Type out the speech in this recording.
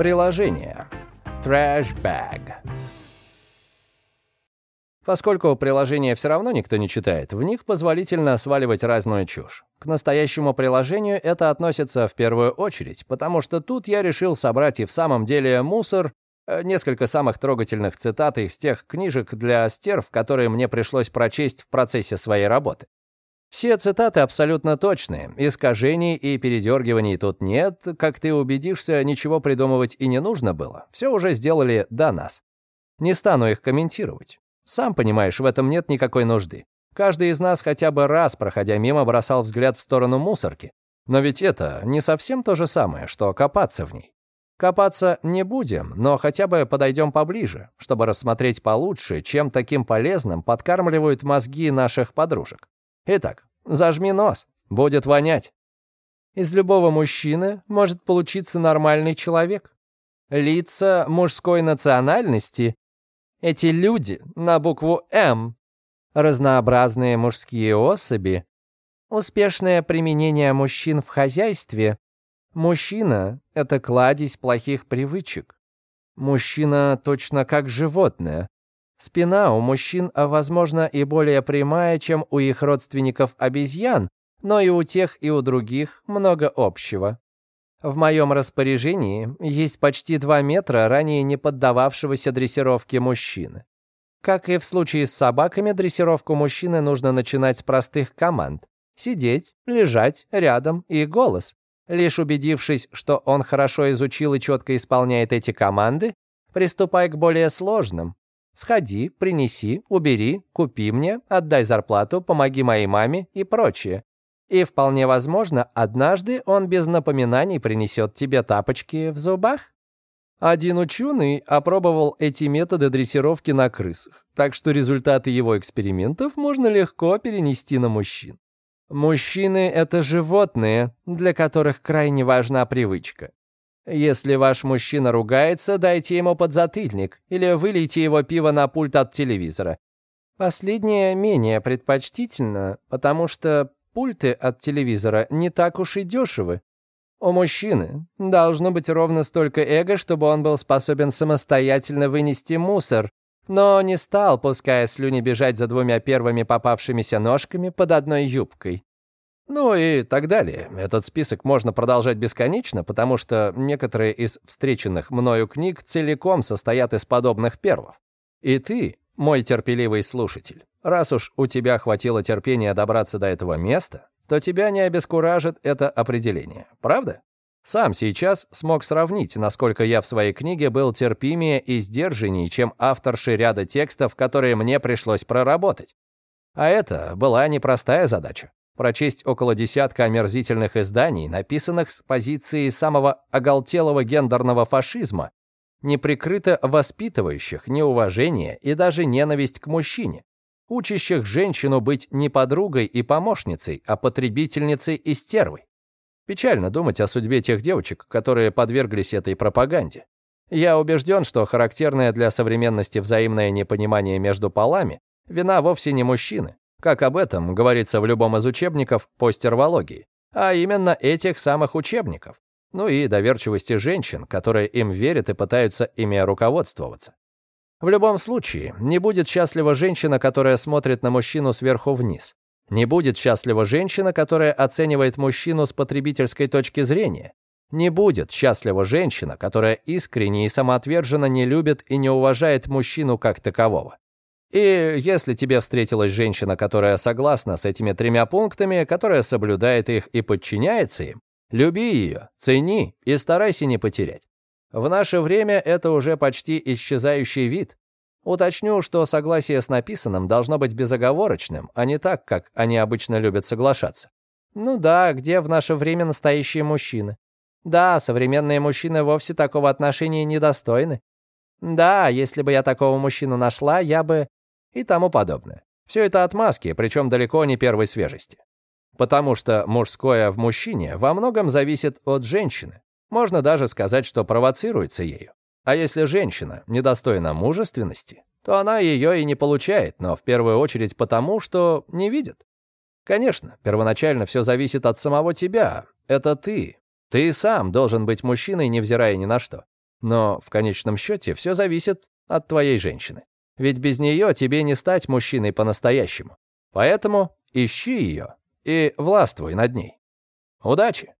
Приложение. Trash Bag. Поскольку приложения все равно никто не читает, в них позволительно сваливать разную чушь. К настоящему приложению это относится в первую очередь, потому что тут я решил собрать и в самом деле мусор, э, несколько самых трогательных цитат из тех книжек для стерв, которые мне пришлось прочесть в процессе своей работы. Все цитаты абсолютно точные, искажений и передергиваний тут нет, как ты убедишься, ничего придумывать и не нужно было, все уже сделали до нас. Не стану их комментировать. Сам понимаешь, в этом нет никакой нужды. Каждый из нас хотя бы раз, проходя мимо, бросал взгляд в сторону мусорки. Но ведь это не совсем то же самое, что копаться в ней. Копаться не будем, но хотя бы подойдем поближе, чтобы рассмотреть получше, чем таким полезным подкармливают мозги наших подружек. Итак, зажми нос, будет вонять. Из любого мужчины может получиться нормальный человек. Лица мужской национальности эти люди на букву «М», разнообразные мужские особи, успешное применение мужчин в хозяйстве. Мужчина — это кладезь плохих привычек. Мужчина точно как животное. Спина у мужчин, а, возможно, и более прямая, чем у их родственников обезьян, но и у тех, и у других много общего. В моем распоряжении есть почти 2 метра ранее не поддававшегося дрессировке мужчины. Как и в случае с собаками, дрессировку мужчины нужно начинать с простых команд. Сидеть, лежать, рядом и голос. Лишь убедившись, что он хорошо изучил и четко исполняет эти команды, приступай к более сложным. Сходи, принеси, убери, купи мне, отдай зарплату, помоги моей маме и прочее. И вполне возможно, однажды он без напоминаний принесет тебе тапочки в зубах. Один ученый опробовал эти методы дрессировки на крысах, так что результаты его экспериментов можно легко перенести на мужчин. Мужчины — это животные, для которых крайне важна привычка. Если ваш мужчина ругается, дайте ему подзатыльник или вылейте его пиво на пульт от телевизора. Последнее менее предпочтительно, потому что Пульты от телевизора не так уж и дешевы. У мужчины должно быть ровно столько эго, чтобы он был способен самостоятельно вынести мусор, но не стал, пуская слюни, бежать за двумя первыми попавшимися ножками под одной юбкой. Ну и так далее. Этот список можно продолжать бесконечно, потому что некоторые из встреченных мною книг целиком состоят из подобных перлов. И ты, мой терпеливый слушатель, Раз уж у тебя хватило терпения добраться до этого места, то тебя не обескуражит это определение, правда? Сам сейчас смог сравнить, насколько я в своей книге был терпимее и сдержаннее, чем авторши ряда текстов, которые мне пришлось проработать. А это была непростая задача. Прочесть около десятка омерзительных изданий, написанных с позиции самого оголтелого гендерного фашизма, неприкрыто воспитывающих неуважение и даже ненависть к мужчине, учащих женщину быть не подругой и помощницей, а потребительницей и стервой. Печально думать о судьбе тех девочек, которые подверглись этой пропаганде. Я убежден, что характерное для современности взаимное непонимание между полами – вина вовсе не мужчины, как об этом говорится в любом из учебников по стервологии, а именно этих самых учебников, ну и доверчивости женщин, которые им верят и пытаются ими руководствоваться. В любом случае, не будет счастлива женщина, которая смотрит на мужчину сверху вниз. Не будет счастлива женщина, которая оценивает мужчину с потребительской точки зрения. Не будет счастлива женщина, которая искренне и самоотверженно не любит и не уважает мужчину как такового. И если тебе встретилась женщина, которая согласна с этими тремя пунктами, которая соблюдает их и подчиняется им, люби ее, цени и старайся не потерять. В наше время это уже почти исчезающий вид. Уточню, что согласие с написанным должно быть безоговорочным, а не так, как они обычно любят соглашаться. Ну да, где в наше время настоящие мужчины? Да, современные мужчины вовсе такого отношения недостойны. Да, если бы я такого мужчину нашла, я бы... И тому подобное. Все это отмазки, причем далеко не первой свежести. Потому что мужское в мужчине во многом зависит от женщины. Можно даже сказать, что провоцируется ею. А если женщина недостойна мужественности, то она ее и не получает, но в первую очередь потому, что не видит. Конечно, первоначально все зависит от самого тебя. Это ты. Ты сам должен быть мужчиной, невзирая ни на что. Но в конечном счете все зависит от твоей женщины. Ведь без нее тебе не стать мужчиной по-настоящему. Поэтому ищи ее и властвуй над ней. Удачи!